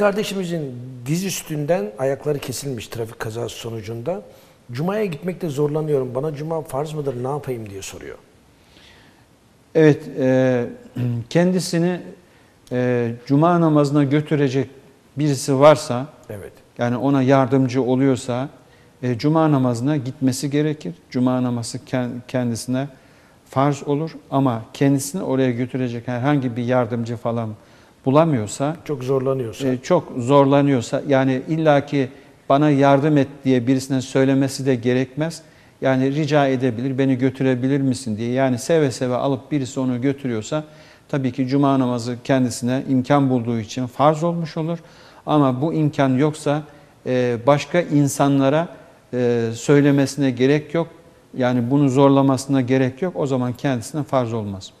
kardeşimizin diz üstünden ayakları kesilmiş trafik kazası sonucunda. Cuma'ya gitmekte zorlanıyorum. Bana cuma farz mıdır ne yapayım diye soruyor. Evet, e, kendisini e, cuma namazına götürecek birisi varsa, Evet. yani ona yardımcı oluyorsa, e, cuma namazına gitmesi gerekir. Cuma namazı ken- kendisine farz olur ama kendisini oraya götürecek herhangi bir yardımcı falan bulamıyorsa, Çok zorlanıyorsa. e, çok zorlanıyorsa, yani illaki bana yardım et diye birisine söylemesi de gerekmez. Yani rica edebilir, beni götürebilir misin diye. Yani seve seve alıp birisi onu götürüyorsa tabii ki cuma namazı kendisine imkan bulduğu için farz olmuş olur. Ama bu imkan yoksa e, başka insanlara e, söylemesine gerek yok. Yani bunu zorlamasına gerek yok. O zaman kendisine farz olmaz.